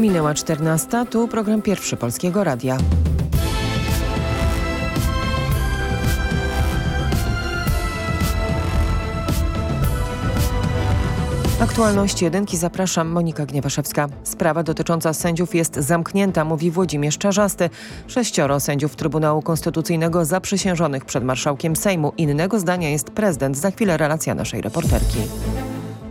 Minęła 14, tu program pierwszy Polskiego Radia. Aktualności jedynki zapraszam Monika Gniewaszewska. Sprawa dotycząca sędziów jest zamknięta, mówi Włodzimierz Czarzasty. Sześcioro sędziów Trybunału Konstytucyjnego zaprzysiężonych przed marszałkiem Sejmu. Innego zdania jest prezydent. Za chwilę relacja naszej reporterki.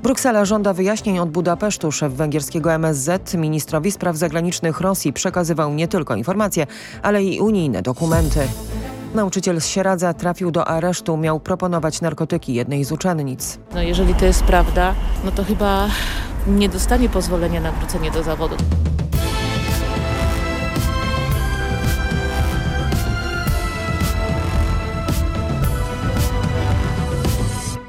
Bruksela żąda wyjaśnień od Budapesztu. Szef węgierskiego MSZ ministrowi spraw zagranicznych Rosji przekazywał nie tylko informacje, ale i unijne dokumenty. Nauczyciel z Sieradza trafił do aresztu, miał proponować narkotyki jednej z uczennic. No jeżeli to jest prawda, no to chyba nie dostanie pozwolenia na wrócenie do zawodu.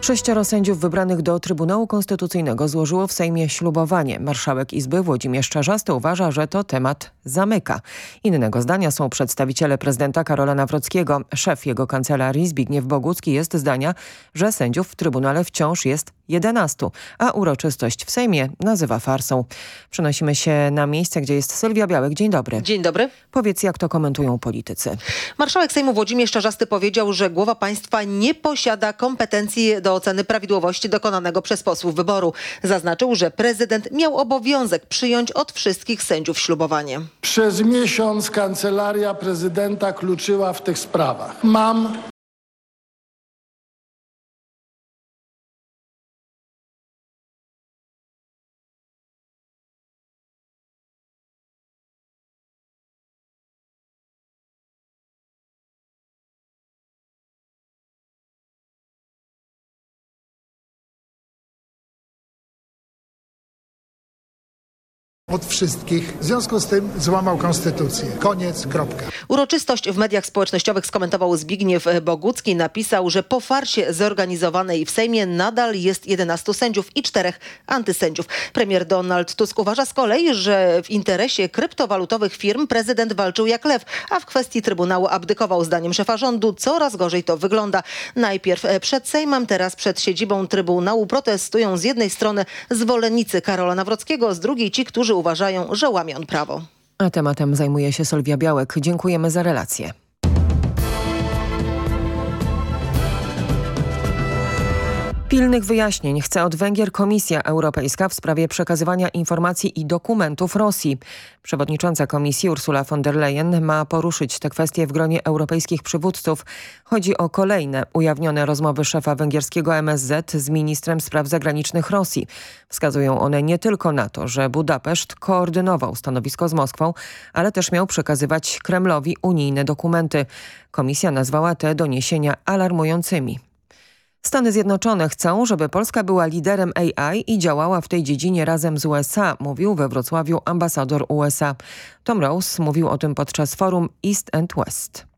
Sześcioro sędziów wybranych do Trybunału Konstytucyjnego złożyło w Sejmie ślubowanie. Marszałek Izby Włodzimierz Czarzasty uważa, że to temat zamyka. Innego zdania są przedstawiciele prezydenta Karola Nawrockiego. Szef jego kancelarii Zbigniew Bogucki jest zdania, że sędziów w Trybunale wciąż jest 11, a uroczystość w Sejmie nazywa farsą. Przenosimy się na miejsce, gdzie jest Sylwia Białek. Dzień dobry. Dzień dobry. Powiedz, jak to komentują politycy. Marszałek Sejmu Włodzimierz Czarzasty powiedział, że głowa państwa nie posiada kompetencji do oceny prawidłowości dokonanego przez posłów wyboru. Zaznaczył, że prezydent miał obowiązek przyjąć od wszystkich sędziów ślubowanie. Przez miesiąc kancelaria prezydenta kluczyła w tych sprawach. Mam od wszystkich. W związku z tym złamał konstytucję. Koniec, kropka. Uroczystość w mediach społecznościowych skomentował Zbigniew Bogucki. Napisał, że po farsie zorganizowanej w Sejmie nadal jest 11 sędziów i czterech antysędziów. Premier Donald Tusk uważa z kolei, że w interesie kryptowalutowych firm prezydent walczył jak lew, a w kwestii Trybunału abdykował. Zdaniem szefa rządu coraz gorzej to wygląda. Najpierw przed Sejmem, teraz przed siedzibą Trybunału protestują z jednej strony zwolennicy Karola Nawrockiego, z drugiej ci, którzy uważają, że łamie on prawo. A tematem zajmuje się Sylwia Białek. Dziękujemy za relację. Pilnych wyjaśnień chce od Węgier Komisja Europejska w sprawie przekazywania informacji i dokumentów Rosji. Przewodnicząca Komisji Ursula von der Leyen ma poruszyć te kwestie w gronie europejskich przywódców. Chodzi o kolejne ujawnione rozmowy szefa węgierskiego MSZ z ministrem spraw zagranicznych Rosji. Wskazują one nie tylko na to, że Budapeszt koordynował stanowisko z Moskwą, ale też miał przekazywać Kremlowi unijne dokumenty. Komisja nazwała te doniesienia alarmującymi. Stany Zjednoczone chcą, żeby Polska była liderem AI i działała w tej dziedzinie razem z USA, mówił we Wrocławiu ambasador USA. Tom Rose mówił o tym podczas forum East and West.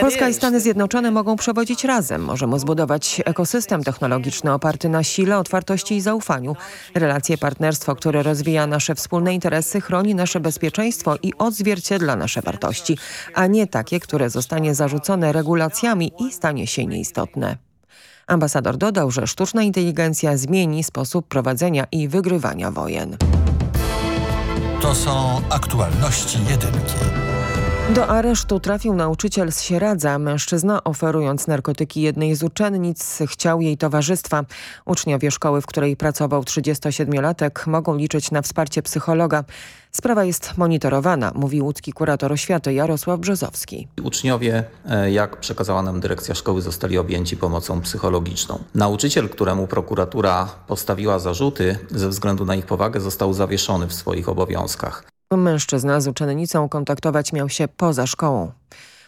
Polska i Stany Zjednoczone mogą przewodzić razem. Możemy zbudować ekosystem technologiczny oparty na sile, otwartości i zaufaniu. Relacje partnerstwo, które rozwija nasze wspólne interesy, chroni nasze bezpieczeństwo i odzwierciedla nasze wartości, a nie takie, które zostanie zarzucone regulacjami i stanie się nieistotne. Ambasador dodał, że sztuczna inteligencja zmieni sposób prowadzenia i wygrywania wojen. To są aktualności jedynki. Do aresztu trafił nauczyciel z Sieradza. Mężczyzna oferując narkotyki jednej z uczennic chciał jej towarzystwa. Uczniowie szkoły, w której pracował 37-latek mogą liczyć na wsparcie psychologa. Sprawa jest monitorowana, mówi łódzki kurator oświaty Jarosław Brzozowski. Uczniowie, jak przekazała nam dyrekcja szkoły, zostali objęci pomocą psychologiczną. Nauczyciel, któremu prokuratura postawiła zarzuty ze względu na ich powagę, został zawieszony w swoich obowiązkach. Mężczyzna z uczennicą kontaktować miał się poza szkołą.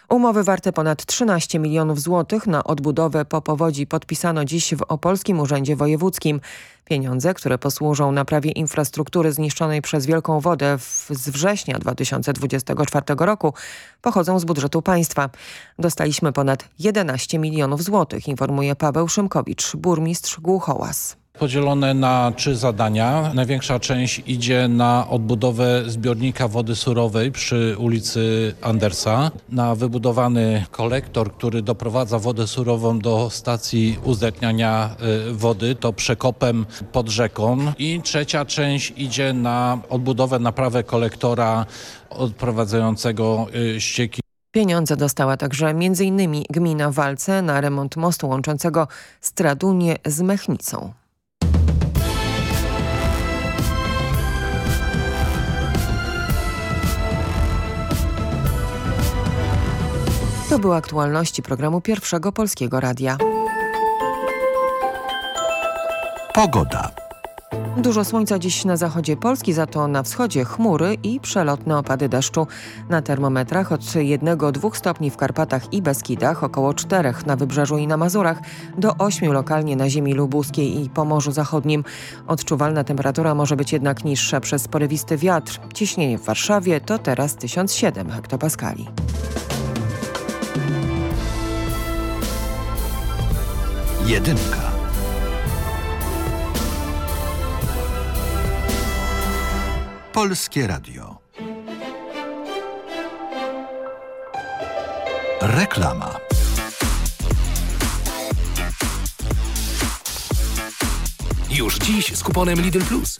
Umowy warte ponad 13 milionów złotych na odbudowę po powodzi podpisano dziś w Opolskim Urzędzie Wojewódzkim. Pieniądze, które posłużą naprawie infrastruktury zniszczonej przez wielką wodę w, z września 2024 roku, pochodzą z budżetu państwa. Dostaliśmy ponad 11 milionów złotych, informuje Paweł Szymkowicz, burmistrz Głuchołaz. Podzielone na trzy zadania. Największa część idzie na odbudowę zbiornika wody surowej przy ulicy Andersa, na wybudowany kolektor, który doprowadza wodę surową do stacji uzdatniania y, wody, to przekopem pod rzeką. I trzecia część idzie na odbudowę, naprawę kolektora odprowadzającego y, ścieki Pieniądze dostała także m.in. gmina Walce na remont mostu łączącego Stradunię z Mechnicą. To były aktualności programu Pierwszego Polskiego Radia. Pogoda. Dużo słońca dziś na zachodzie Polski, za to na wschodzie chmury i przelotne opady deszczu. Na termometrach od 1-2 stopni w Karpatach i Beskidach, około 4 na Wybrzeżu i na Mazurach, do 8 lokalnie na ziemi lubuskiej i Pomorzu Zachodnim. Odczuwalna temperatura może być jednak niższa przez porywisty wiatr. Ciśnienie w Warszawie to teraz 1007 hektopaskali. Jedynka. Polskie Radio. Reklama. Już dziś z kuponem Lidl Plus.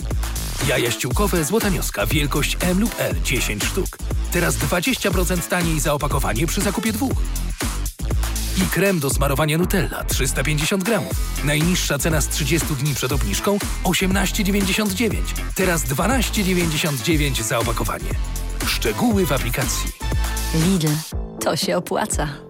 Jaja ściółkowe Złota Mioska wielkość M lub L 10 sztuk. Teraz 20% taniej za opakowanie przy zakupie dwóch. I krem do smarowania Nutella 350 gramów. Najniższa cena z 30 dni przed obniżką 18,99. Teraz 12,99 za opakowanie. Szczegóły w aplikacji. Lidl, to się opłaca.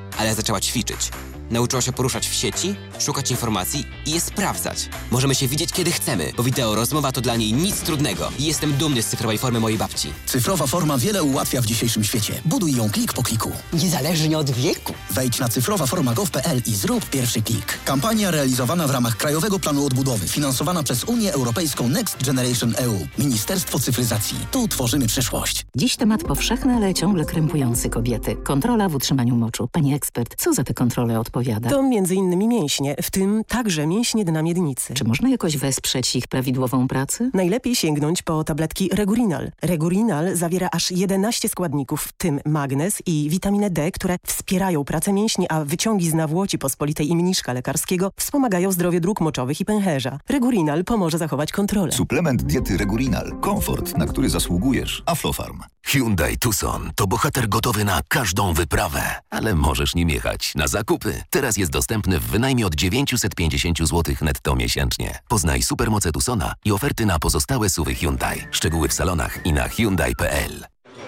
ale zaczęła ćwiczyć. Nauczyła się poruszać w sieci, szukać informacji i je sprawdzać. Możemy się widzieć kiedy chcemy, bo wideo rozmowa to dla niej nic trudnego. I jestem dumny z cyfrowej formy mojej babci. Cyfrowa forma wiele ułatwia w dzisiejszym świecie. Buduj ją klik po kliku. Niezależnie od wieku. Wejdź na cyfrowaforma.gov.pl i zrób pierwszy klik. Kampania realizowana w ramach Krajowego Planu Odbudowy, finansowana przez Unię Europejską Next Generation EU. Ministerstwo Cyfryzacji. Tu tworzymy przyszłość. Dziś temat powszechny, ale ciągle krępujący kobiety. Kontrola w utrzymaniu moczu. Pani ekspert, co za te kontrole odpowiada? To między innymi mięśnie, w tym także mięśnie dna miednicy. Czy można jakoś wesprzeć ich prawidłową pracę? Najlepiej sięgnąć po tabletki Regurinal. Regurinal zawiera aż 11 składników, w tym magnez i witaminę D, które wspierają pracę mięśni, a wyciągi z nawłoci pospolitej i mniszka lekarskiego wspomagają zdrowie dróg moczowych i pęcherza. Regurinal pomoże zachować kontrolę. Suplement diety Regurinal. Komfort, na który zasługujesz. Aflofarm. Hyundai Tucson to bohater gotowy na każdą wyprawę. Ale możesz nim jechać na zakupy. Teraz jest dostępny w wynajmie od 950 zł netto miesięcznie. Poznaj supermoce Tucsona i oferty na pozostałe suwy Hyundai. Szczegóły w salonach i na Hyundai.pl.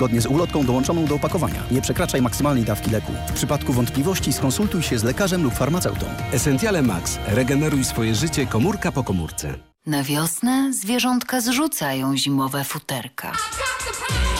zgodnie z ulotką dołączoną do opakowania. Nie przekraczaj maksymalnej dawki leku. W przypadku wątpliwości skonsultuj się z lekarzem lub farmaceutą. Essentiale Max. Regeneruj swoje życie komórka po komórce. Na wiosnę zwierzątka zrzucają zimowe futerka.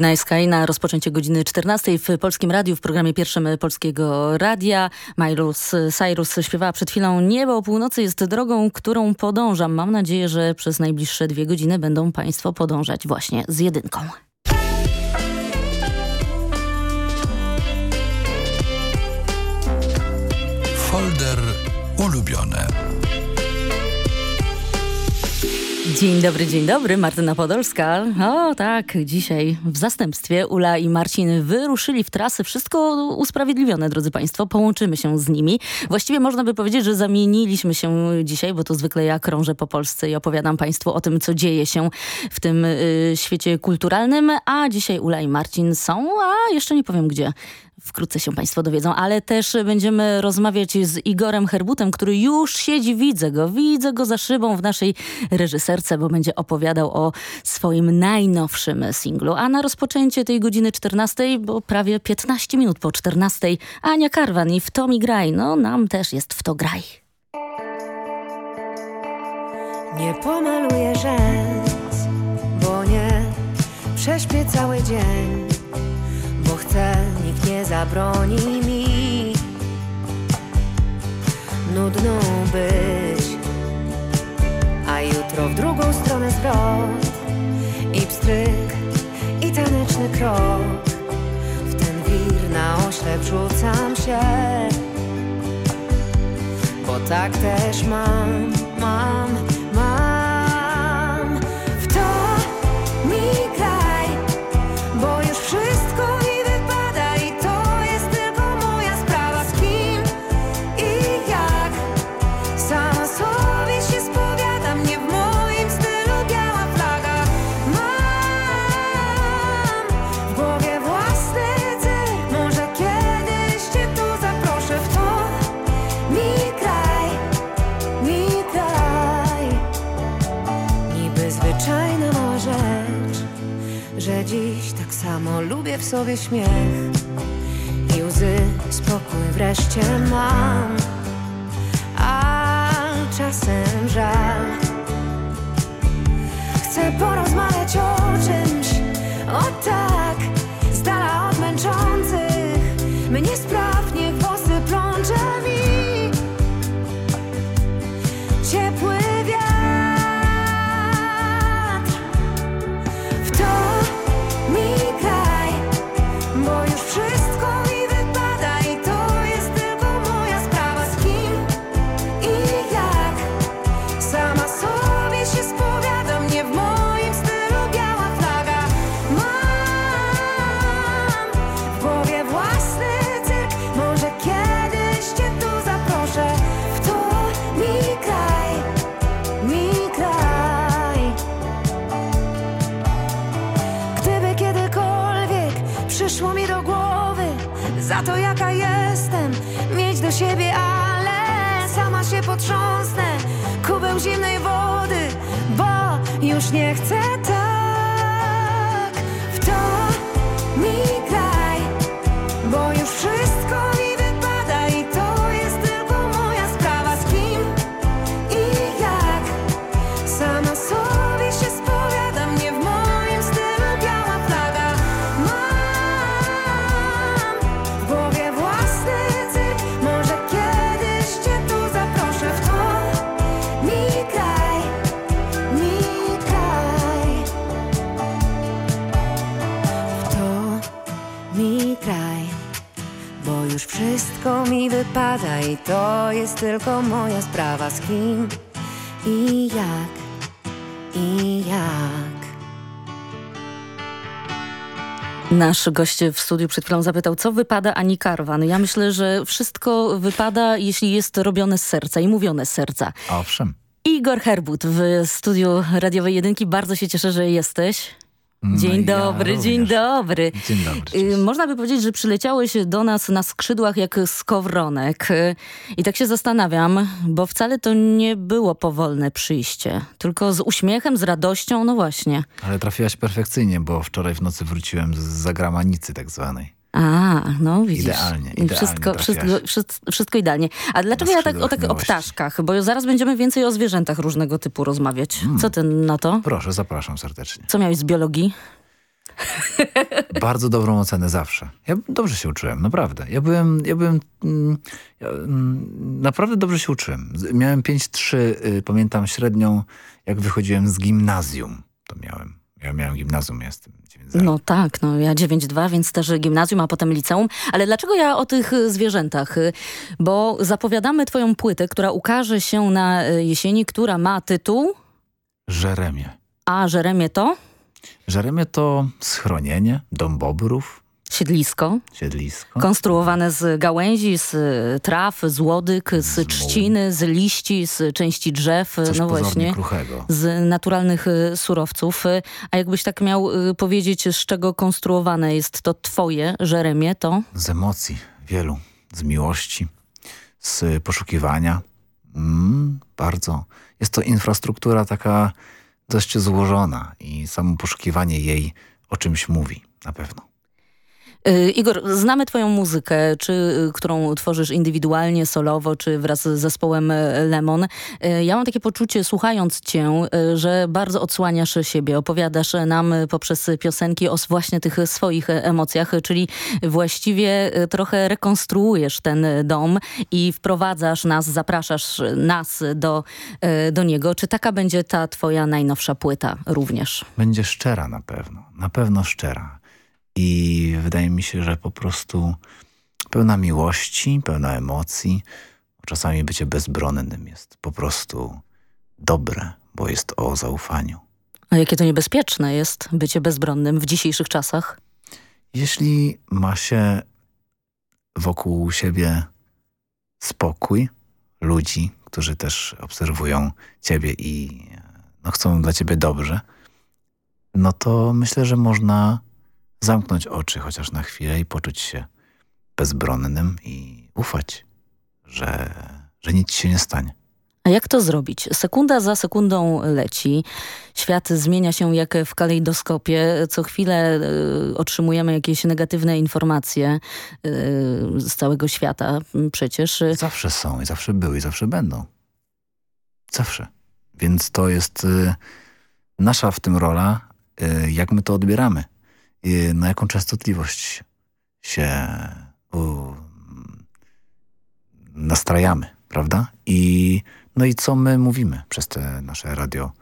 Jedna Sky na rozpoczęcie godziny 14 w Polskim Radiu, w programie pierwszym Polskiego Radia. Majlus Cyrus śpiewała przed chwilą Niebo o północy jest drogą, którą podążam. Mam nadzieję, że przez najbliższe dwie godziny będą Państwo podążać właśnie z jedynką. Folder ulubione. Dzień dobry, dzień dobry, Martyna Podolska. O tak, dzisiaj w zastępstwie Ula i Marcin wyruszyli w trasy. Wszystko usprawiedliwione, drodzy Państwo. Połączymy się z nimi. Właściwie można by powiedzieć, że zamieniliśmy się dzisiaj, bo to zwykle ja krążę po Polsce i opowiadam Państwu o tym, co dzieje się w tym y, świecie kulturalnym. A dzisiaj Ula i Marcin są, a jeszcze nie powiem gdzie. Wkrótce się Państwo dowiedzą, ale też będziemy rozmawiać z Igorem Herbutem, który już siedzi, widzę go, widzę go za szybą w naszej reżyserce, bo będzie opowiadał o swoim najnowszym singlu. A na rozpoczęcie tej godziny 14, bo prawie 15 minut po 14, Ania Karwan i W to mi graj. No nam też jest w to graj. Nie pomaluję rzęs, bo nie prześpię cały dzień, zabroni mi nudną być, a jutro w drugą stronę zwrot i pstryk i taneczny krok. W ten wir na oślep rzucam się, bo tak też mam, mam. W sobie śmiech i łzy, spokój wreszcie mam, a czasem żal. Chcę porozmawiać o czymś, o tak, tylko moja sprawa z kim i jak, i jak. Nasz gość w studiu przed chwilą zapytał, co wypada Ani Karwan. Ja myślę, że wszystko wypada, jeśli jest robione z serca i mówione z serca. Owszem. Igor Herbut w studiu Radiowej Jedynki. Bardzo się cieszę, że jesteś. Dzień No ja dobry, dzień dobry. Dzień dobry. Y, Można by powiedzieć, że przyleciałeś do nas na skrzydłach jak skowronek. Y, I tak się zastanawiam, bo wcale to nie było powolne przyjście. Tylko z uśmiechem, z radością, no właśnie. Ale trafiłaś perfekcyjnie, bo wczoraj w nocy wróciłem z zagramanicy tak zwanej. A, no widzisz. Idealnie, idealnie Wszystko, trafiasz. wszystko, wszystko, wszystko idealnie. A dlaczego ja tak o, tak o ptaszkach? Bo zaraz będziemy więcej o zwierzętach różnego typu rozmawiać. Co ty na to? Proszę, zapraszam serdecznie. Co miałeś z biologii? Bardzo dobrą ocenę zawsze. Ja dobrze się uczyłem, naprawdę. Ja byłem, ja byłem mm, ja, mm, naprawdę dobrze się uczyłem. Miałem 5-3, y, pamiętam średnią, jak wychodziłem z gimnazjum. To miałem. Ja miałem gimnazjum, jestem. No tak, no ja 9-2, więc też gimnazjum, a potem liceum. Ale dlaczego ja o tych y, zwierzętach? Y, Bo zapowiadamy twoją płytę, która ukaże się na y, jesieni, która ma tytuł... Żeremie. A Żeremie to? Żeremie to schronienie, dom bobrów. Siedlisko. Siedlisko. Konstruowane z gałęzi, z traw, z łodyg, z, z trzciny, z liści, z części drzew. Coś no właśnie. Kruchego. Z naturalnych y, surowców. A jakbyś tak miał y, powiedzieć, z czego konstruowane jest to twoje Żeremie, to? Z emocji wielu. Z miłości. Z poszukiwania. Mm, bardzo. Jest to infrastruktura taka dość złożona i samo poszukiwanie jej o czymś mówi na pewno. Yy, Igor, znamy twoją muzykę, czy y, którą tworzysz indywidualnie, solowo, czy wraz z zespołem y, Lemon. Ja mam takie poczucie, słuchając cię, że bardzo odsłaniasz siebie. Opowiadasz nam poprzez piosenki o właśnie tych swoich emocjach, czyli właściwie trochę rekonstruujesz ten dom i wprowadzasz nas, zapraszasz nas do, do niego. Czy taka będzie ta twoja najnowsza płyta również? Będzie szczera na pewno. Na pewno szczera. I wydaje mi się, że po prostu pełna miłości, pełna emocji, czasami bycie bezbronnym jest po prostu dobre, bo jest o zaufaniu. A jakie to niebezpieczne jest bycie bezbronnym w dzisiejszych czasach? Jeśli ma się wokół siebie spokój, ludzi, którzy też obserwują ciebie i no, chcą dla ciebie dobrze, no to myślę, że można zamknąć oczy chociaż na chwilę i poczuć się bezbronnym i ufać, że, że nic się nie stanie. A jak to zrobić? Sekunda za sekundą leci. Świat zmienia się jak w kalejdoskopie. Co chwilę y, otrzymujemy jakieś negatywne informacje y, z całego świata przecież. Zawsze są i zawsze były i zawsze będą. Zawsze. Więc to jest y, nasza w tym rola, y, jak my to odbieramy na jaką częstotliwość się nastrajamy, prawda? I, no i co my mówimy przez te nasze radio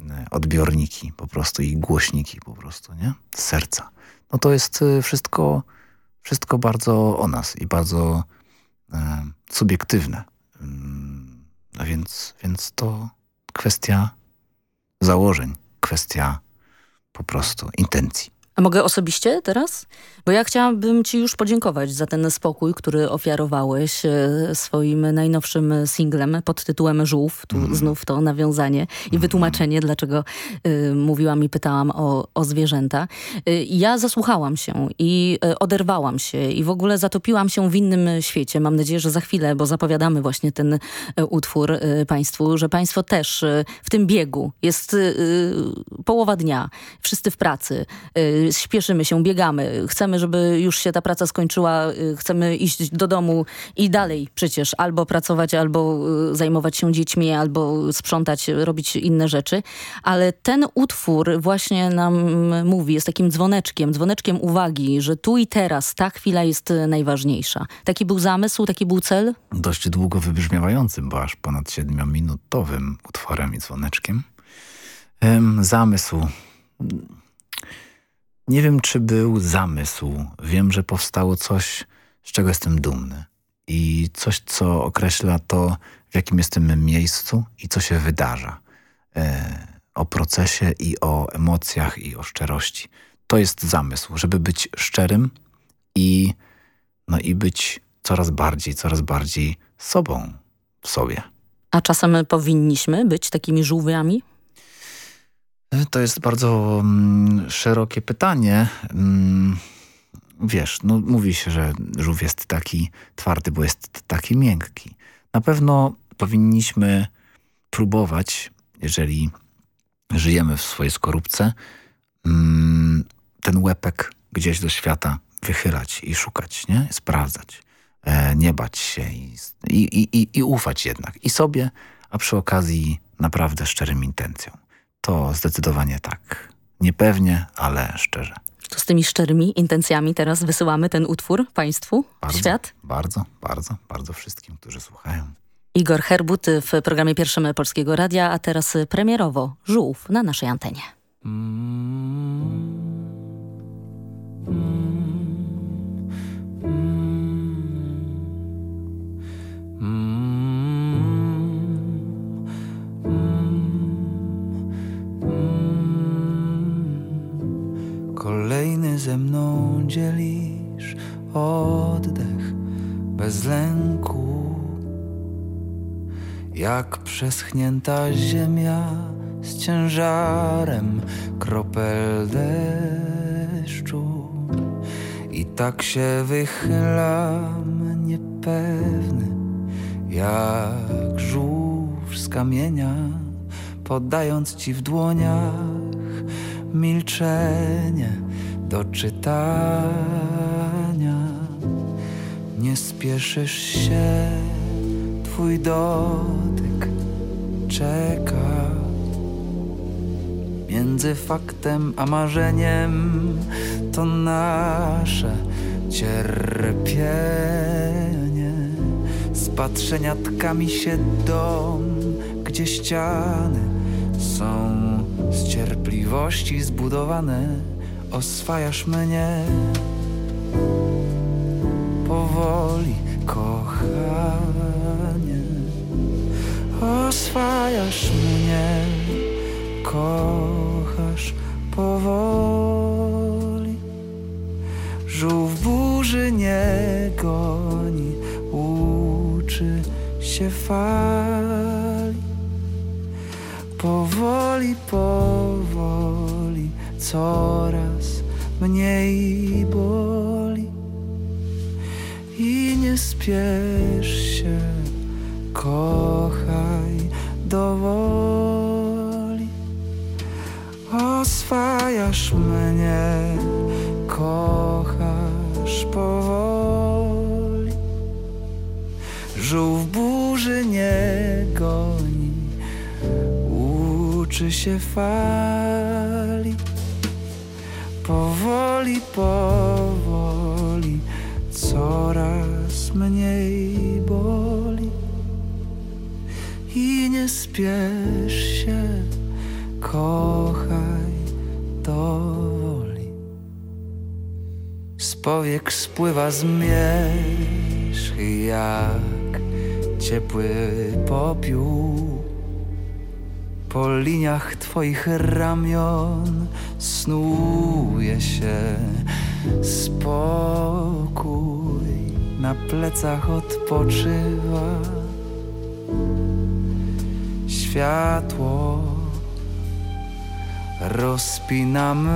e, odbiorniki po prostu i głośniki po prostu, nie? Z serca. No to jest e, wszystko, wszystko bardzo o nas i bardzo e, subiektywne. Mm, a więc, więc to kwestia założeń, kwestia po prostu intencji. A mogę osobiście teraz? Bo ja chciałabym ci już podziękować za ten spokój, który ofiarowałeś e, swoim najnowszym singlem pod tytułem Żółw. Tu mm. znów to nawiązanie i mhm. wytłumaczenie, dlaczego y, mówiłam i pytałam o, o zwierzęta. Y, ja zasłuchałam się i y, oderwałam się i w ogóle zatopiłam się w innym świecie. Mam nadzieję, że za chwilę, bo zapowiadamy właśnie ten utwór państwu, że państwo też w tym biegu. Jest połowa dnia, wszyscy w pracy, śpieszymy się, biegamy, chcemy, żeby już się ta praca skończyła, y, chcemy iść do domu i dalej przecież albo pracować, albo y, zajmować się dziećmi, albo sprzątać, robić inne rzeczy. Ale ten utwór właśnie nam mówi, jest takim dzwoneczkiem, dzwoneczkiem uwagi, że tu i teraz ta chwila jest najważniejsza. Taki był zamysł, taki był cel? Dość długo wybrzmiewającym, bo aż ponad siedmiominutowym utworem i dzwoneczkiem. zamysł nie wiem, czy był zamysł. Wiem, że powstało coś, z czego jestem dumny. I coś, co określa to, w jakim jestem miejscu i co się wydarza. E, o procesie i o emocjach i o szczerości. To jest zamysł, żeby być szczerym i, no i być coraz bardziej, coraz bardziej sobą w sobie. A czasem powinniśmy być takimi żółwiami? To jest bardzo mm, szerokie pytanie. Mm, wiesz, no mówi się, że żółw jest taki twardy, bo jest taki miękki. Na pewno powinniśmy próbować, jeżeli żyjemy w swojej skorupce, mm, ten łepek gdzieś do świata wychylać i szukać, nie? Sprawdzać. E, nie bać się i, i, i, i ufać jednak. I sobie, a przy okazji naprawdę szczerym intencją. To zdecydowanie tak. Niepewnie, ale szczerze. To z tymi szczerymi intencjami teraz wysyłamy ten utwór Państwu, bardzo, świat? Bardzo, bardzo, bardzo wszystkim, którzy słuchają. Igor Herbut w programie pierwszym Polskiego Radia, a teraz premierowo Żółw na naszej antenie. Mm. ze Jak przeschnięta ziemia z ciężarem kropel deszczu. I tak się wychylam niepewny, jak żółw z kamienia, poddając ci w dłoniach milczenie do czytania. Nie spieszysz się, twój dotyk czeka. Między faktem a marzeniem to nasze cierpienie. Z patrzenia tkami się dom, gdzie ściany są z cierpliwości zbudowane. Oswajasz mnie powoli, kochanie. Oswajasz mnie, kochasz powoli. Żółw burzy nie goni, uczy się fali. Powoli, powoli, coraz mniej boli. I nie spiesz się, kochaj dowoli. Oswajasz mnie, kochasz powoli. Żółw burzy nie goni, uczy się fali. Powoli, powoli, coraz mniej nie spiesz się, kochaj dowoli. Z powiek spływa zmierzch jak ciepły popiół. Po liniach twoich ramion snuje się spokój. Na plecach odpoczywa światło. Rozpinam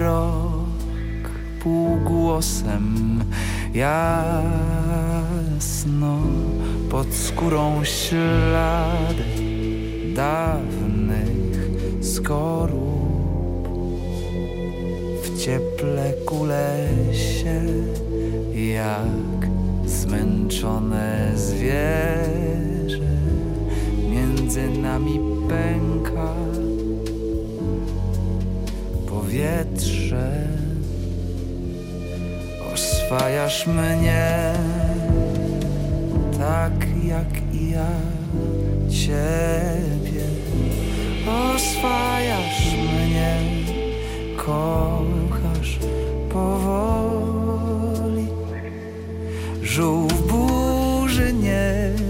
rok półgłosem jasno pod skórą ślady dawnych skorup. W cieple kule się jak zmęczone zwierzę. Między nami pęka powietrze. Oswajasz mnie tak jak i ja ciebie. Oswajasz mnie, kochasz powoli. Żółw burzy nie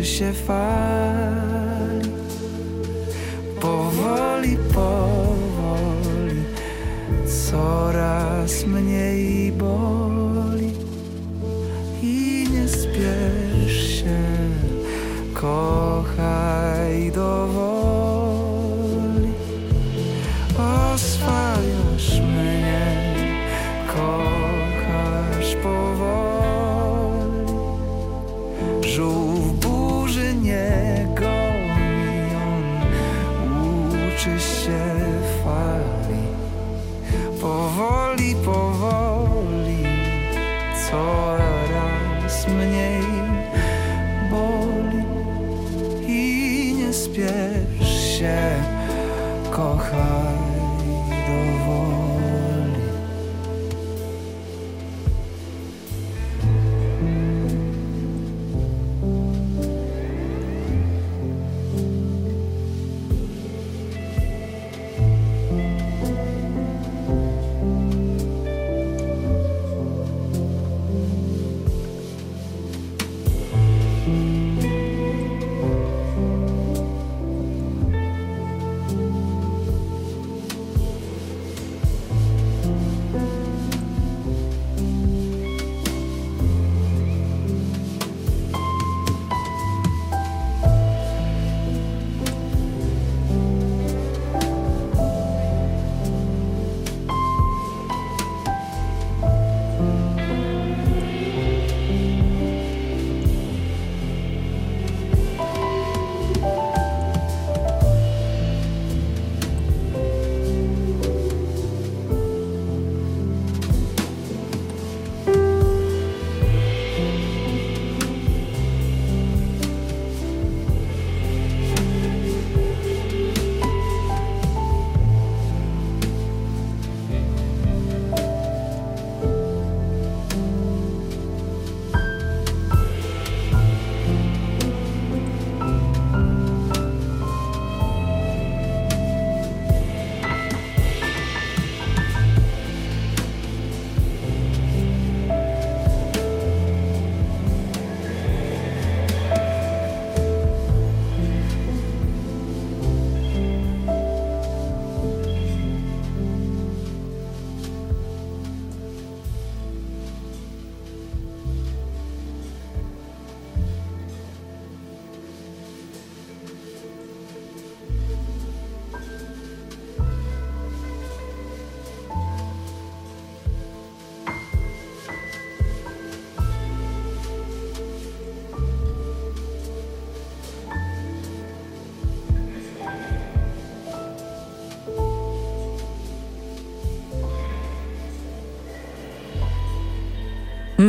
uczy się fali. Powoli, powoli, coraz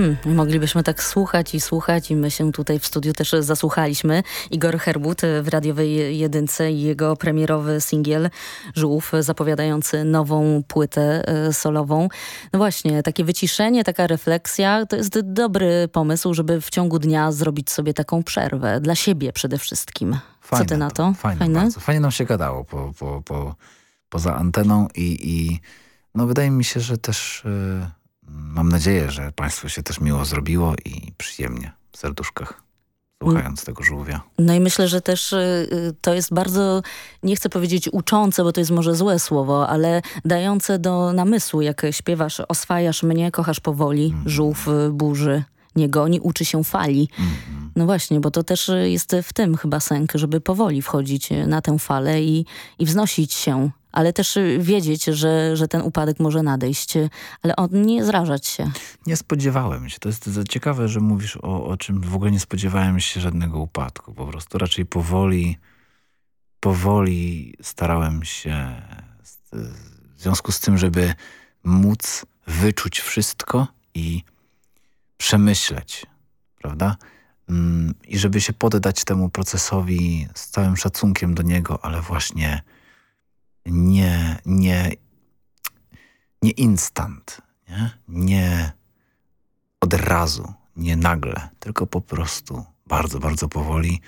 Hmm, moglibyśmy tak słuchać i słuchać i my się tutaj w studiu też zasłuchaliśmy. Igor Herbut w radiowej jedynce i jego premierowy singiel Żółw zapowiadający nową płytę e, solową. No właśnie, takie wyciszenie, taka refleksja to jest dobry pomysł, żeby w ciągu dnia zrobić sobie taką przerwę. Dla siebie przede wszystkim. Fajne Co ty na to? Fajne, Fajne? Bardzo. Fajnie nam się gadało po, po, po, poza anteną i, i no wydaje mi się, że też... Yy mam nadzieję, że Państwu się też miło zrobiło i przyjemnie w serduszkach słuchając tego żółwia. No i myślę, że też y, to jest bardzo, nie chcę powiedzieć uczące, bo to jest może złe słowo, ale dające do namysłu, jak śpiewasz, oswajasz mnie, kochasz powoli, mm. żółw burzy nie goni, uczy się fali. Mm. No właśnie, bo to też jest w tym chyba sęk, żeby powoli wchodzić na tę falę i, i wznosić się ale też wiedzieć, że, że ten upadek może nadejść, ale on nie zrażać się. Nie spodziewałem się. To jest ciekawe, że mówisz o, o czym w ogóle nie spodziewałem się żadnego upadku. Po prostu raczej powoli, powoli starałem się w związku z tym, żeby móc wyczuć wszystko i przemyśleć, prawda? Mm, I żeby się poddać temu procesowi z całym szacunkiem do niego, ale właśnie nie, nie, nie instant, nie? nie od razu, nie nagle, tylko po prostu bardzo, bardzo powoli.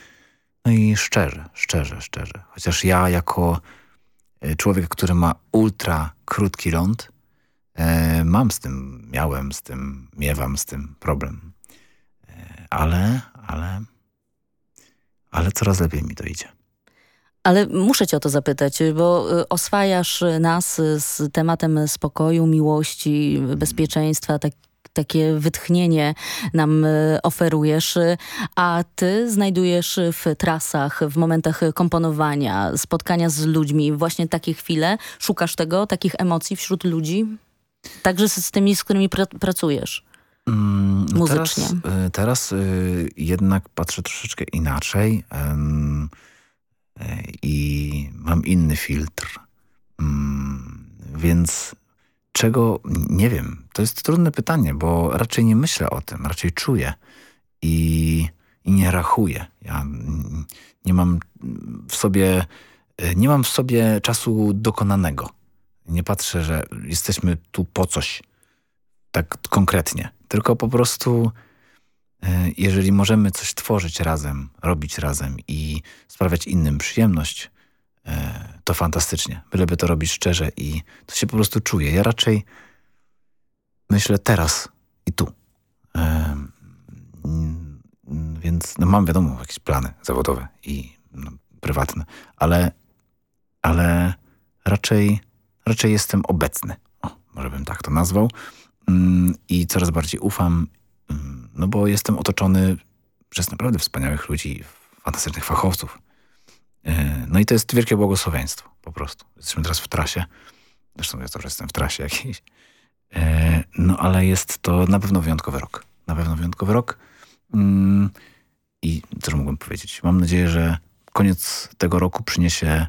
No i szczerze, szczerze, szczerze. Chociaż ja jako e, człowiek, który ma ultra krótki ląd, e, mam z tym, miałem z tym, miewam z tym problem. E, ale, ale, ale coraz lepiej mi to idzie. Ale muszę cię o to zapytać, bo y, oswajasz nas z tematem spokoju, miłości, bezpieczeństwa, tak, takie wytchnienie nam y, oferujesz, a ty znajdujesz w trasach, w momentach komponowania, spotkania z ludźmi właśnie takie chwile, szukasz tego, takich emocji wśród ludzi? Także z, z tymi, z którymi pr pracujesz. Mm, muzycznie. Teraz, teraz y, jednak patrzę troszeczkę inaczej. I mam inny filtr. Mm, więc czego, nie wiem, to jest trudne pytanie, bo raczej nie myślę o tym, raczej czuję i, i nie rachuję. Ja nie mam w sobie, nie mam w sobie czasu dokonanego. Nie patrzę, że jesteśmy tu po coś, tak konkretnie, tylko po prostu jeżeli możemy coś tworzyć razem, robić razem i sprawiać innym przyjemność, e, to fantastycznie. Byleby to robić szczerze i to się po prostu czuje. Ja raczej myślę teraz i tu. E, więc no mam wiadomo jakieś plany zawodowe i no, prywatne, ale, ale raczej, raczej jestem obecny. O, może bym tak to nazwał. Mm, I coraz bardziej ufam no bo jestem otoczony przez naprawdę wspaniałych ludzi, fantastycznych fachowców. E, no i to jest wielkie błogosławieństwo, po prostu. Jesteśmy teraz w trasie. Zresztą ja też jestem w trasie jakiejś. E, no ale jest to na pewno wyjątkowy rok. Na pewno wyjątkowy rok. Mm, I co mogłem powiedzieć? Mam nadzieję, że koniec tego roku przyniesie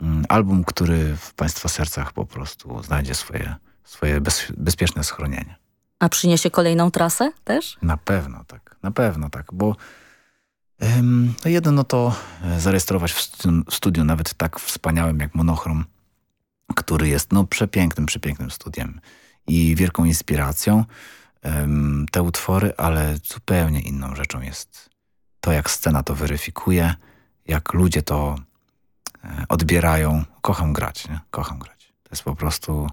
mm, album, który w Państwa sercach po prostu znajdzie swoje, swoje bez, bezpieczne schronienie. A przyniesie kolejną trasę też? Na pewno tak, na pewno tak, bo ym, no jedno to e, zarejestrować w studiu, studiu, nawet tak wspaniałym jak Monochrom, który jest no przepięknym, przepięknym studiem i wielką inspiracją ym, te utwory, ale zupełnie inną rzeczą jest to, jak scena to weryfikuje, jak ludzie to e, odbierają. Kocham grać, nie? Kocham grać. To jest po prostu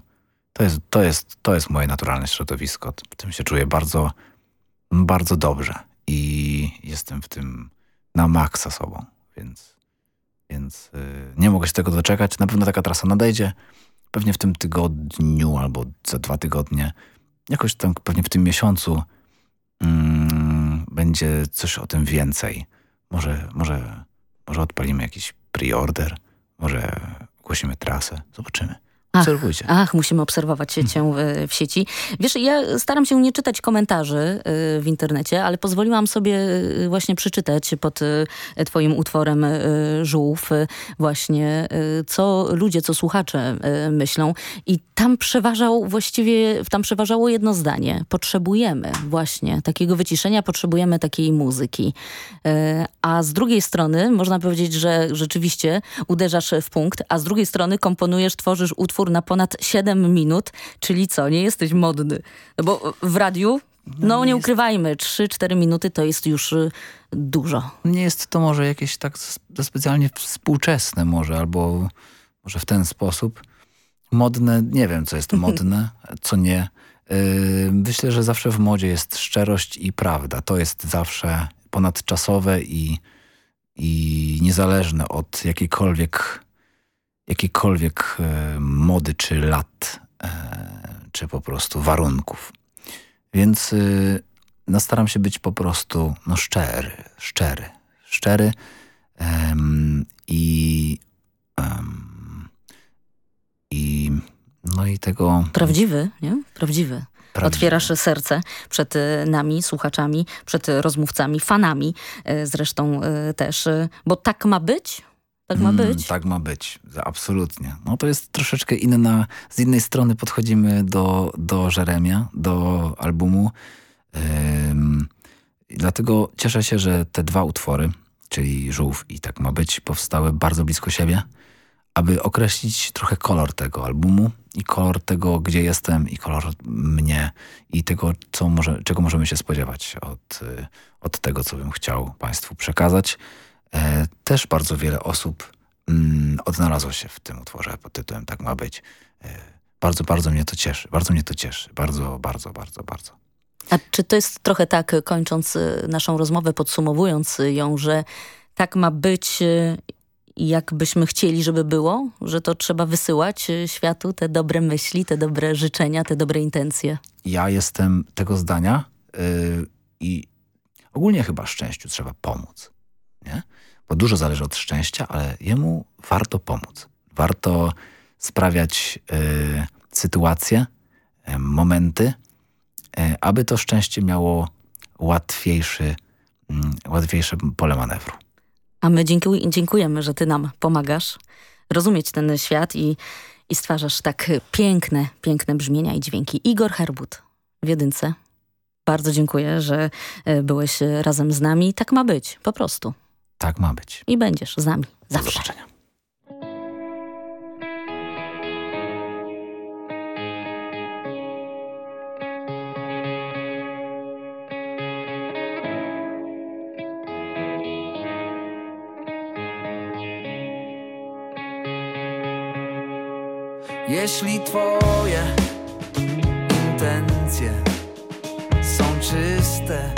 to jest, to jest, to jest moje naturalne środowisko. W tym się czuję bardzo, bardzo dobrze i jestem w tym na maksa sobą, więc, więc yy, nie mogę się tego doczekać. Na pewno taka trasa nadejdzie. Pewnie w tym tygodniu albo za dwa tygodnie, jakoś tam pewnie w tym miesiącu yy, będzie coś o tym więcej. Może, może, może odpalimy jakiś preorder, może ogłosimy trasę. Zobaczymy. Obserwujcie. Ach, ach musimy obserwować cię w, w, sieci. Wiesz, ja staram się nie czytać komentarzy y, w internecie, ale pozwoliłam sobie y, właśnie przeczytać pod y, twoim utworem Żółw właśnie, co ludzie, co słuchacze myślą. I tam przeważał właściwie, tam przeważało jedno zdanie. Potrzebujemy właśnie takiego wyciszenia, potrzebujemy takiej muzyki. A z drugiej strony można powiedzieć, że rzeczywiście uderzasz w punkt, a z drugiej strony komponujesz, tworzysz utwór na ponad 7 minut, czyli co, nie jesteś modny. No bo w radiu, no, no nie, ukrywajmy, 3-4 minuty to jest już y, dużo. Nie jest to może jakieś tak specjalnie współczesne może, albo może w ten sposób. Modne, nie wiem co jest modne, co nie. Yy, myślę, że zawsze w modzie jest szczerość i prawda. To jest zawsze ponadczasowe i, i niezależne od jakiejkolwiek jakiejkolwiek e, mody czy lat, e, czy po prostu warunków. Więc e, no, staram się być po prostu no, szczery, szczery, szczery i i no i tego... Prawdziwy, nie? Prawdziwy. Prawdziwy. Otwierasz serce przed nami, słuchaczami, przed rozmówcami, fanami zresztą też, bo tak ma być? Tak ma być? Mm, tak ma być, absolutnie. No to jest troszeczkę inna, z innej strony podchodzimy do, do Żeremia, do albumu. Ym, dlatego cieszę się, że te dwa utwory, czyli Żółw i Tak ma być, powstały bardzo blisko siebie, aby określić trochę kolor tego albumu i kolor tego, gdzie jestem i kolor mnie i tego, co może, czego możemy się spodziewać od, od tego, co bym chciał Państwu przekazać. E, też bardzo wiele osób mm, odnalazło się w tym utworze pod tytułem Tak ma być. E, bardzo, bardzo mnie to cieszy. Bardzo mnie to cieszy. Bardzo, bardzo, bardzo, bardzo. A czy to jest trochę tak, kończąc e, naszą rozmowę, podsumowując ją, że tak ma być jakbyśmy chcieli, żeby było? Że to trzeba wysyłać światu te dobre myśli, te dobre życzenia, te dobre intencje? Ja jestem tego zdania yy, i ogólnie chyba szczęściu trzeba pomóc. Nie? bo dużo zależy od szczęścia, ale jemu warto pomóc. Warto sprawiać y, sytuacje, y, momenty, y, aby to szczęście miało łatwiejszy, mm, łatwiejsze pole manewru. A my dziękujemy, że ty nam pomagasz rozumieć ten świat i, i stwarzasz tak piękne, piękne brzmienia i dźwięki. Igor Herbut w Jedynce. Bardzo dziękuję, że byłeś razem z nami. Tak ma być, po prostu. Tak ma być. I będziesz z nami zawsze. Do zobaczenia. Jeśli twoje intencje są czyste,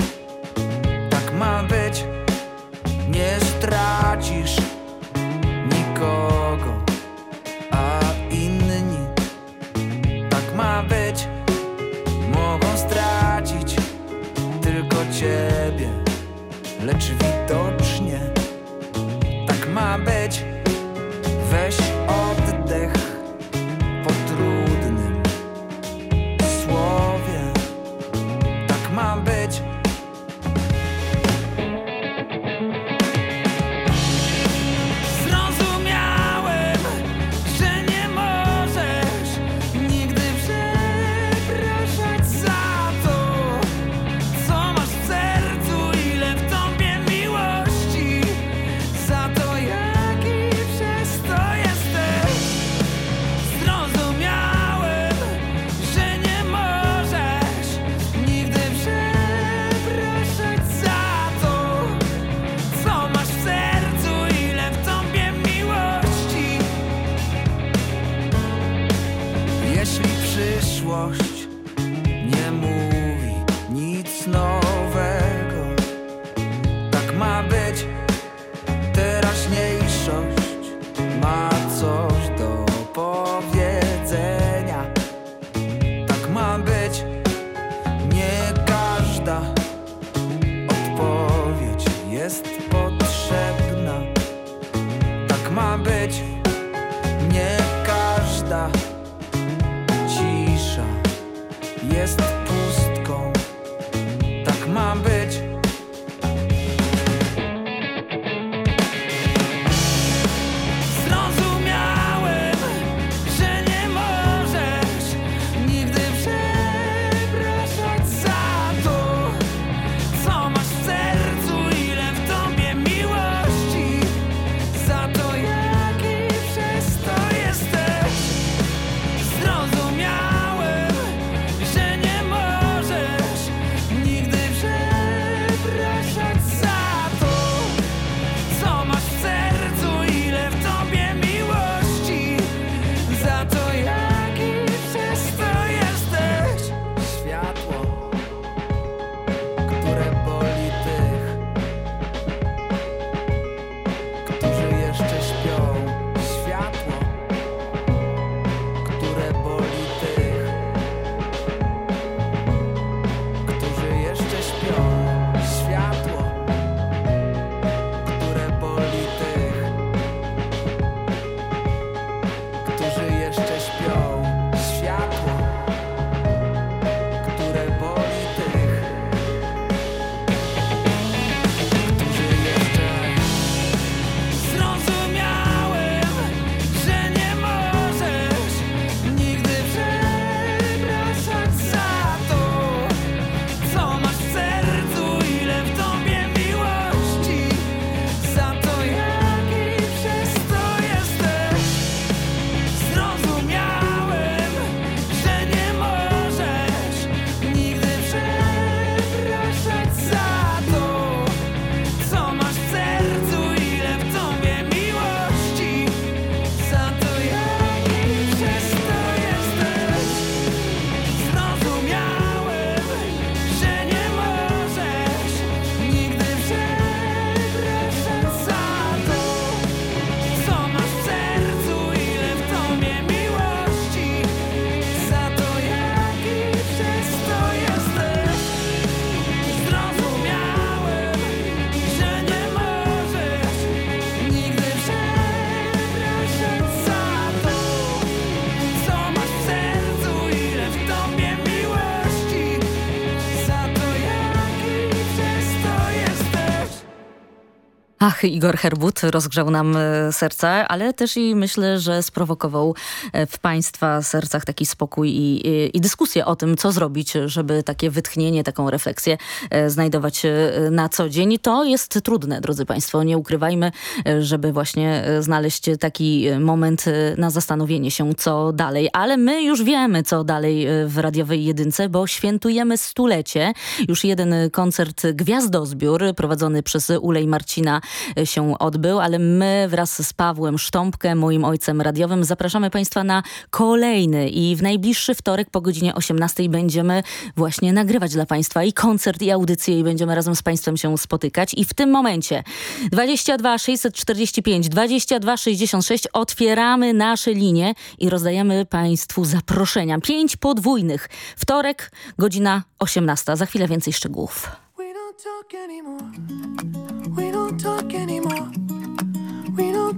Ach, Igor Herbut rozgrzał nam e, serca, ale też i myślę, że sprowokował e, w Państwa sercach taki spokój i, i, i dyskusję o tym, co zrobić, żeby takie wytchnienie, taką refleksję e, znajdować na co dzień. To jest trudne, drodzy Państwo, nie ukrywajmy, żeby właśnie znaleźć taki moment na zastanowienie się, co dalej. Ale my już wiemy, co dalej w radiowej jedynce, bo świętujemy stulecie. Już jeden koncert Gwiazdozbiór prowadzony przez Ulej Marcina się odbył, ale my wraz z Pawłem Sztąpkę, moim ojcem radiowym, zapraszamy Państwa na kolejny i w najbliższy wtorek po godzinie 18 będziemy właśnie nagrywać dla Państwa i koncert, i audycję i będziemy razem z Państwem się spotykać. I w tym momencie 22 645 22 66 otwieramy nasze linie i rozdajemy Państwu zaproszenia. Pięć podwójnych. Wtorek, godzina 18. Za chwilę więcej szczegółów. talk anymore.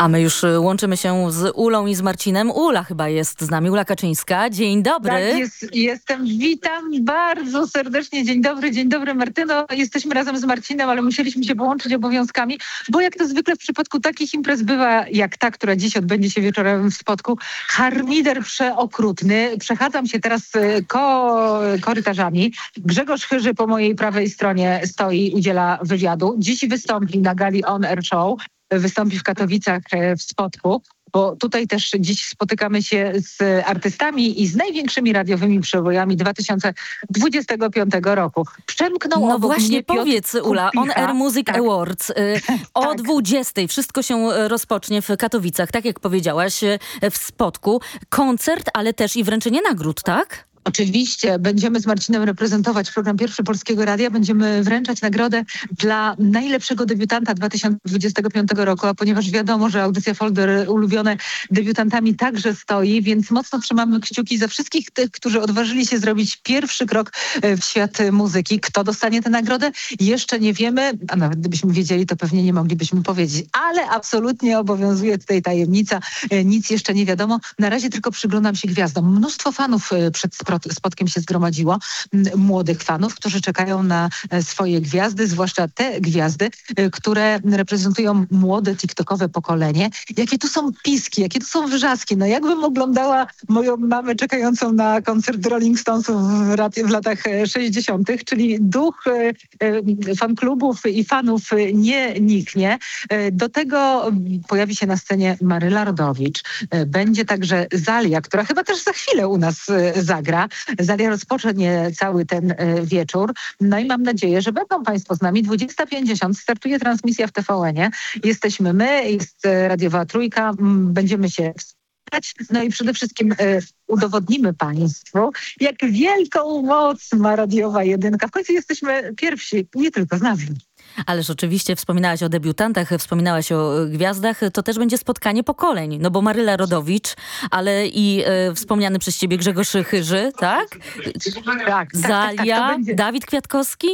A my już y, łączymy się z Ulą i z Marcinem. Ula chyba jest z nami, Ula Kaczyńska. Dzień dobry. Tak, jest, jestem. Witam bardzo serdecznie. Dzień dobry, dzień dobry Martyno. Jesteśmy razem z Marcinem, ale musieliśmy się połączyć obowiązkami, bo jak to zwykle w przypadku takich imprez bywa, jak ta, która dziś odbędzie się wieczorem w Spodku, harmider przeokrutny. Przechadzam się teraz y, ko korytarzami. Grzegorz Chyży po mojej prawej stronie stoi, udziela wywiadu. Dziś wystąpi na gali On Air Show. Wystąpi w Katowicach e, w Spodku bo tutaj też dziś spotykamy się z artystami i z największymi radiowymi przebojami 2025 roku. Przemknął No właśnie mnie Piotr powiedz Ula, On. Air Music Tak. Awards y, o 20. Wszystko się y, rozpocznie w Katowicach, tak jak powiedziałaś, y, w Spodku. Koncert, ale też i wręczenie nagród, tak? Oczywiście będziemy z Marcinem reprezentować program Pierwszy Polskiego Radia. Będziemy wręczać nagrodę dla najlepszego debiutanta 2025 roku, a ponieważ wiadomo, że audycja Folder ulubione debiutantami także stoi, więc mocno trzymamy kciuki za wszystkich tych, którzy odważyli się zrobić pierwszy krok e, w świat muzyki. Kto dostanie tę nagrodę? Jeszcze nie wiemy, a nawet gdybyśmy wiedzieli, to pewnie nie moglibyśmy powiedzieć, ale absolutnie obowiązuje tutaj tajemnica. E, Nic jeszcze nie wiadomo. Na razie tylko przyglądam się gwiazdom. Mnóstwo fanów e, przed spotkiem się zgromadziło młodych fanów, którzy czekają na e, swoje gwiazdy, zwłaszcza te gwiazdy, e, które reprezentują młode TikTokowe pokolenie. Jakie tu są piski, jakie tu są wrzaski. No jakbym oglądała moją mamę czekającą na koncert Rolling Stonesów w, latach e, 60., czyli duch e, e, fanklubów i fanów e, nie niknie. E, Do tego pojawi się na scenie Maryla Rodowicz. E, Będzie także Zalia, która chyba też za chwilę u nas e, zagra. Zalia rozpocznie cały ten e, wieczór. No i mam nadzieję, że będą Państwo z nami. 20.50 startuje transmisja w TVN-ie. Jesteśmy my, jest e, radiowa trójka. Będziemy się. No i przede wszystkim e, udowodnimy Państwu, jak wielką moc ma radiowa jedynka. W końcu jesteśmy pierwsi, nie tylko z nazwy. Ależ oczywiście wspominałaś o debiutantach, wspominałaś o e, gwiazdach, to też będzie spotkanie pokoleń, no bo Maryla Rodowicz, ale i e, wspomniany przez ciebie Grzegorz Chyży, tak? Tak, Zalia, tak, to będzie. Dawid Kwiatkowski,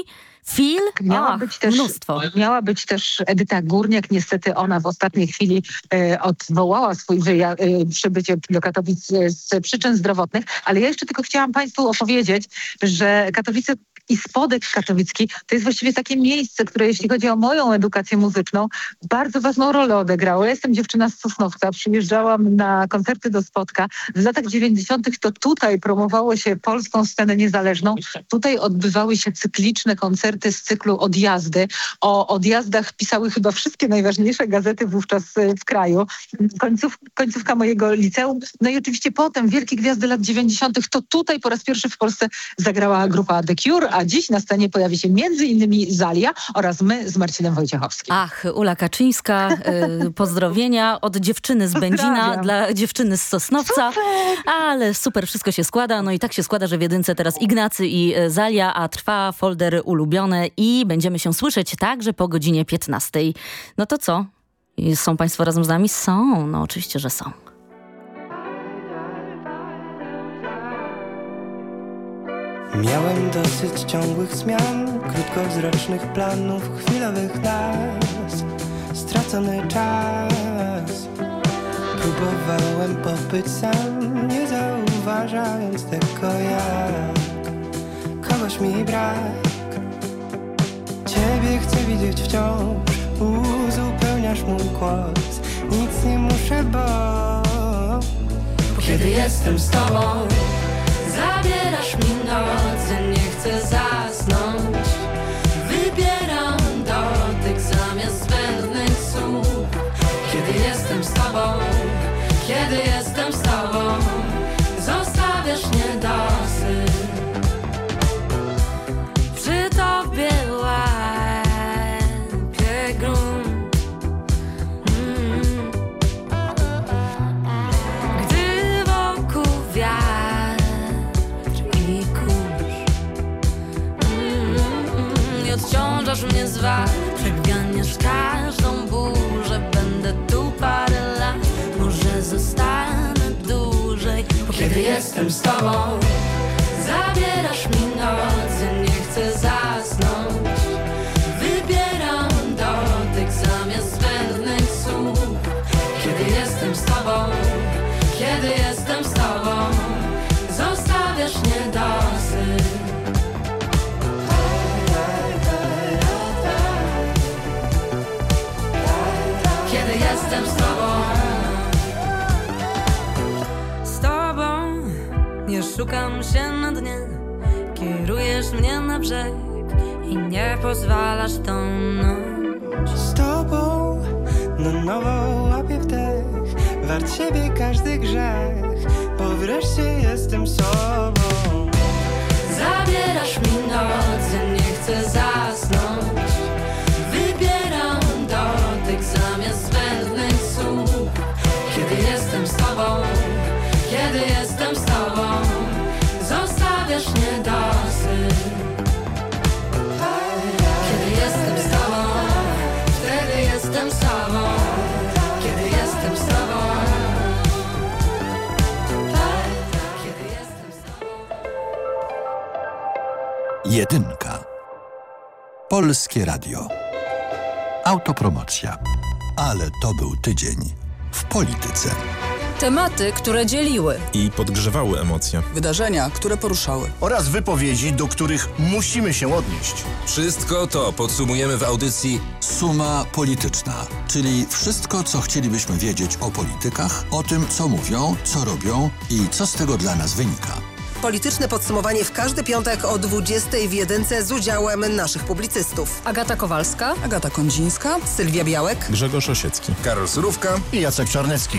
Phil, Miała Ach, być też, mnóstwo. Miała być też Edyta Górniak. Niestety ona w ostatniej chwili e, odwołała swój wyja- e, przybycie do Katowic e, z przyczyn zdrowotnych. Ale ja jeszcze tylko chciałam Państwu opowiedzieć, że Katowice i Spodek Katowicki to jest właściwie takie miejsce, które jeśli chodzi o moją edukację muzyczną, bardzo ważną rolę odegrało. Ja jestem dziewczyna z Sosnowca, przyjeżdżałam na koncerty do Spodka. W latach 90. to tutaj promowało się polską scenę niezależną. Tutaj odbywały się cykliczne koncerty z cyklu Odjazdy. O odjazdach pisały chyba wszystkie najważniejsze gazety wówczas e, w kraju. Końców, końcówka mojego liceum. No i oczywiście potem wielkie gwiazdy lat 90. to tutaj po raz pierwszy w Polsce zagrała grupa The Cure, a dziś na scenie pojawi się między innymi Zalia oraz my z Marcinem Wojciechowskim. Ach, Ula Kaczyńska, y, pozdrowienia od dziewczyny z Będzina dla dziewczyny z Sosnowca. Ale super, wszystko się składa. No i tak się składa, że w jedynce teraz Ignacy i y, Zalia, a trwa folder ulubione i będziemy się słyszeć także po godzinie 15. No to co? Są Państwo razem z nami? Są, no oczywiście, że są. Miałem dosyć ciągłych zmian, krótkowzrocznych planów, chwilowych nas, stracony czas. Próbowałem pobyć sam, nie zauważając tego jak kogoś mi brak. Ciebie chcę widzieć wciąż, uzupełniasz mój głos, nic nie muszę, bo kiedy jestem z tobą. Zabierasz mi noce, nie chcę zasnąć. Wybieram dotyk zamiast zbędnych słów. Kiedy jestem z tobą, kiedy jestem odciążasz mnie z wag Przeganiasz każdą burzę. Będę tu parę lat Może zostanę dłużej. Bo kiedy jestem z tobą Zabierasz mi noce Nie chcę zasnąć Kiedy jestem z tobą. Z tobą nie szukam się na dnie. Kierujesz mnie na brzeg I nie pozwalasz tonąć Z tobą na nowo łapię wdech. Wart siebie każdy grzech. Bo wreszcie jestem sobą. Zabierasz mi noce, nie chcę zasnąć jestem z tobą, kiedy jestem z tobą Zostawiasz niedosyt Kiedy jestem z tobą, wtedy jestem z tobą Kiedy jestem z tobą Kiedy jestem z tobą Jedynka. Polskie Radio. Autopromocja. Ale to był tydzień w polityce. Tematy, które dzieliły. I podgrzewały emocje. Wydarzenia, które poruszały. Oraz wypowiedzi, do których musimy się odnieść. Wszystko to podsumujemy w audycji Suma Polityczna, czyli wszystko, co chcielibyśmy wiedzieć o politykach, o tym, co mówią, co robią i co z tego dla nas wynika. Polityczne podsumowanie w każdy piątek o 20 w jedynce z udziałem naszych publicystów. Agata Kowalska, Agata Kondzińska, Sylwia Białek, Grzegorz Osiecki, Karol Surówka i Jacek Czarnecki.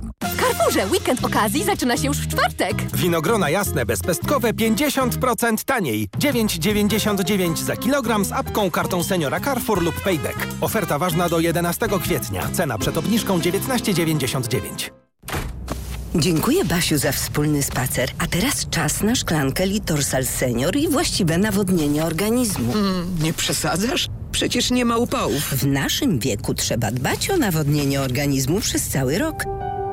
Aflofarm. W Carrefourze weekend okazji zaczyna się już w czwartek. Winogrona jasne bezpestkowe 50% taniej. 9,99 za kilogram z apką, kartą seniora Carrefour lub Payback. Oferta ważna do 11 kwietnia. Cena przed obniżką 19,99. Dziękuję Basiu za wspólny spacer. A teraz czas na szklankę Litorsal Senior i właściwe nawodnienie organizmu. nie przesadzasz? Przecież nie ma upałów. W naszym wieku trzeba dbać o nawodnienie organizmu przez cały rok.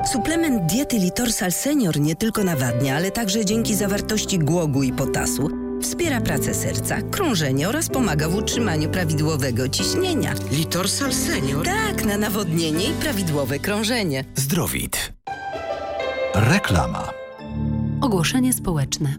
Suplement diety Litorsal Senior nie tylko nawadnia, ale także dzięki zawartości głogu i potasu wspiera pracę serca, krążenie oraz pomaga w utrzymaniu prawidłowego ciśnienia. Litorsal Senior? Tak, na nawodnienie i prawidłowe krążenie. Zdrowit. Reklama. Ogłoszenie społeczne.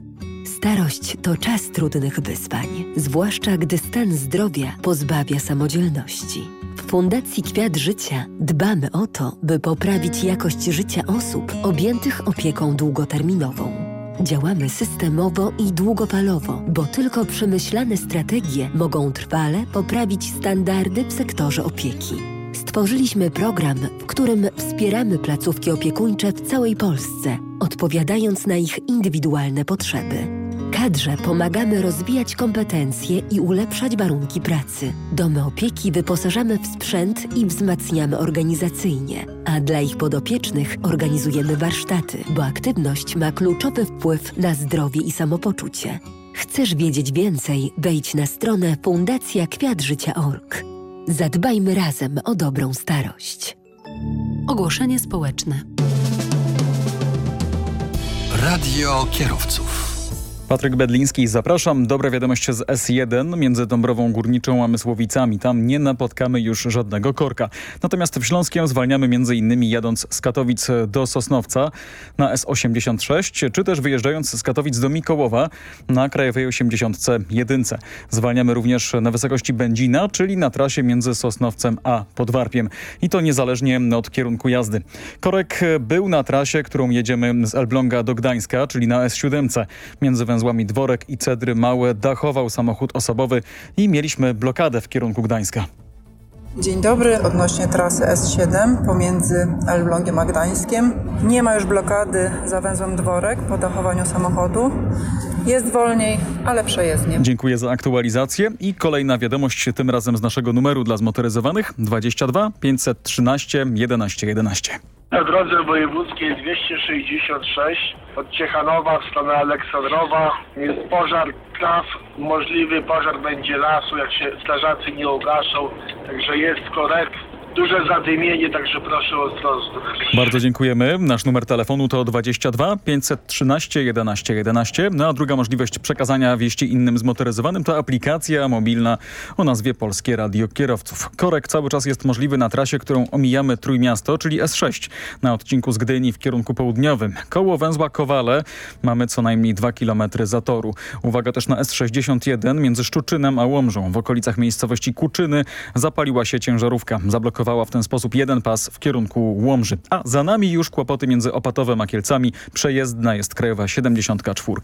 Starość to czas trudnych wyzwań, zwłaszcza gdy stan zdrowia pozbawia samodzielności. W Fundacji Kwiat Życia dbamy o to, by poprawić jakość życia osób objętych opieką długoterminową. Działamy systemowo i długofalowo, bo tylko przemyślane strategie mogą trwale poprawić standardy w sektorze opieki. Stworzyliśmy program, w którym wspieramy placówki opiekuńcze w całej Polsce, odpowiadając na ich indywidualne potrzeby. Kadrze pomagamy rozwijać kompetencje i ulepszać warunki pracy. Domy opieki wyposażamy w sprzęt i wzmacniamy organizacyjnie, a dla ich podopiecznych organizujemy warsztaty, bo aktywność ma kluczowy wpływ na zdrowie i samopoczucie. Chcesz wiedzieć więcej? Wejdź na stronę fundacjakwiatżycia.org. Zadbajmy razem o dobrą starość. Ogłoszenie społeczne. Radio kierowców. Patryk Bedliński, zapraszam. Dobra wiadomość z S1 między Dąbrową Górniczą a Mysłowicami. Tam nie napotkamy już żadnego korka. Natomiast w Śląskiem zwalniamy innymi jadąc z Katowic do Sosnowca na S86, czy też wyjeżdżając z Katowic do Mikołowa na Krajowej 81. Zwalniamy również na wysokości Będzina, czyli na trasie między Sosnowcem a Podwarpiem. I to niezależnie od kierunku jazdy. Korek był na trasie, którą jedziemy z Elbląga do Gdańska, czyli na S7. Między węzłami Dworek i Cedry Małe dachował samochód osobowy i mieliśmy blokadę w kierunku Gdańska. Dzień dobry, odnośnie trasy S7 pomiędzy Elblągiem a Gdańskiem. Nie ma już blokady za węzłem Dworek po dachowaniu samochodu. Jest wolniej, ale przejezdnie. Dziękuję za aktualizację i kolejna wiadomość tym razem z naszego numeru dla zmotoryzowanych 22 513 11 11. Na drodze wojewódzkiej 266 od Ciechanowa w stronę Aleksandrowa jest pożar traw. Możliwy pożar będzie lasu, jak się strażacy nie ugaszą. Także jest korekt. Duże zadymienie, także proszę o ostrożność. Bardzo dziękujemy. Nasz numer telefonu to 22 513 11 11. No a druga możliwość przekazania wieści innym zmotoryzowanym to aplikacja mobilna o nazwie Polskie Radio Kierowców. Korek cały czas jest możliwy na trasie, którą omijamy Trójmiasto, czyli S6 na odcinku z Gdyni w kierunku południowym. Koło węzła Kowale mamy co najmniej 2 km zatoru. Uwaga też na S61 między Szczuczynem a Łomżą. W okolicach miejscowości Kuczyny zapaliła się ciężarówka. Zablokowała w ten sposób jeden pas w kierunku Łomży. A za nami już kłopoty między Opatowem a Kielcami. Przejezdna jest Krajowa 74.